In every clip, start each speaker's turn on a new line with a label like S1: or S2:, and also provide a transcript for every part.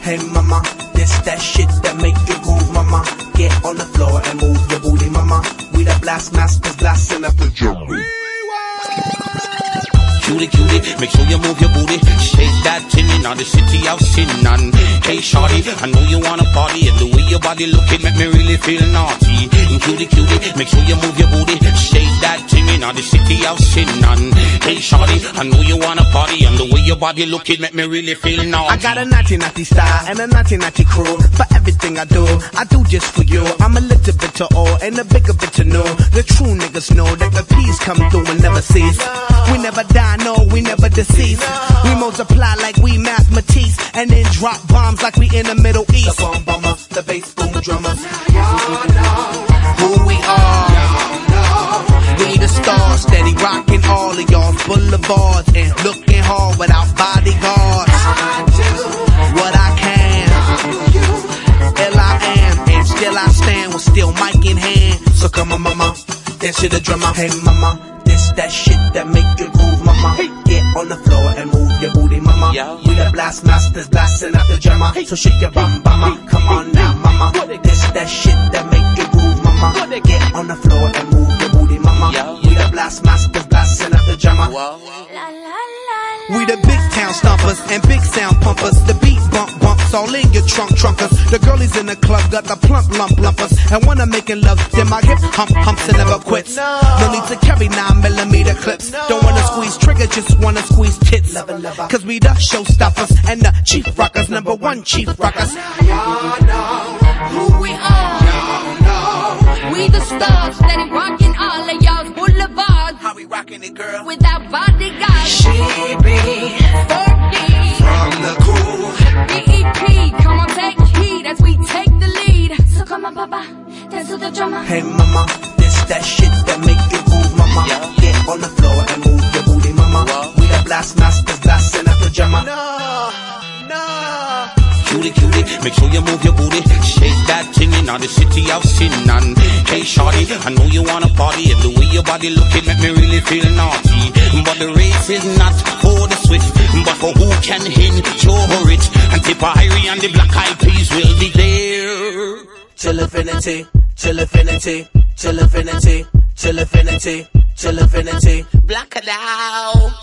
S1: Hey mama, this that shit that make you groove, mama. Get on the floor and move your booty, mama. We the blast masters, blasting up the drum.
S2: Cutie, cutie, make sure you move your booty. Shake that tin in the city of sin. And hey, shorty, I know you wanna party. And the way your body looking make me really feel naughty. Cutie, cutie, make sure you move your booty. Shake that tin in the city of sin. And hey, shorty, I know you wanna party. And the way your body looking make me really feel naughty.
S1: I got a naughty naughty style and a naughty naughty crew. For everything I do, I do just for you. I'm a little bit to all and a bigger bit to know. The true niggas know that the peace come through and never cease. We never die, no, we never decease. We multiply like we mathematics and then drop bombs like we in the Middle East. The bomb bomber, the bass boom drummer. Who we are. Y'all's and looking hard without bodyguards. What I can, ill I am, and still I stand with still mic in hand. So come on, mama, dance to the drummer. Hey, mama, this that shit that make you groove, mama. Get on the floor and move your booty, mama.
S2: Yeah.
S1: We the blast masters, blasting out the drummer. So shake your bum, mama. Come on now, mama. This that shit that make you groove, mama. Get on the floor and move your booty, mama.
S2: Yeah.
S1: We the blast masters, blasting out the drummer. We the big town stompers and big sound pumpers. The beat bump bumps all in your trunk trunkers. The girlies in the club got the plump lump lumpers. And when I'm making love, then my hip hump humps and never quits. No need to carry nine millimeter clips. Don't wanna squeeze trigger, just wanna squeeze tits. Cause we the showstoppers and the chief rockers, number one chief rockers.
S3: who we are. We the stars, steady rocking all of y'all's boulevards
S1: How we rocking it, girl?
S3: without bodyguards.
S1: She be
S3: Fergie,
S1: from the cool.
S3: BEP, come on, take heed as we take the lead. So come on, Papa, dance to the drummer.
S1: Hey mama, this that shit that make you groove, mama.
S2: Yeah.
S1: Get on the floor and move your booty, mama.
S2: Wow.
S1: We the blast masters, blasting
S2: Cutie, cutie, make sure you move your booty. Shake that thing in the city of sin. And hey, shorty, I know you wanna party. And the way your body looking make me really feel naughty. But the race is not for the swift, but for who can endure it. And Tippa Irie and the Black Eyed Peas will be there.
S1: Till infinity, till infinity, till infinity, till infinity, till infinity.
S2: Black it out.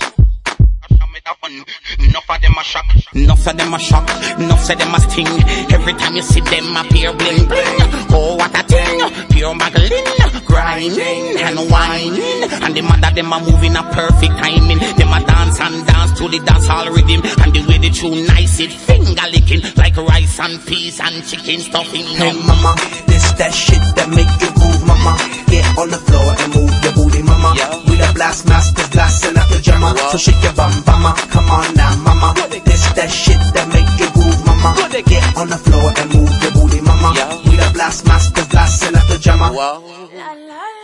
S2: Enough of them a shock, enough of them a shock, enough of them a sting. Every time you see them appear bling bling. Oh what a thing, pure magazine, grinding and whining. And the mother them a moving a perfect timing. Them a dance and dance to the dance hall rhythm. And the way they tune nice it finger licking like rice and peas and chicken stuffing.
S1: Hey mama, this that shit that make you groove, mama. Get on the floor and move your booty, mama.
S2: Yeah.
S1: We the blast masters, blasting out the drummer.
S2: Wow.
S1: So shake your bum, mama. This that shit that make you groove, mama. Get on the floor and move your booty, mama.
S2: Yeah.
S1: We the blast masters, blasting out the drummer.
S2: Wow.
S3: La la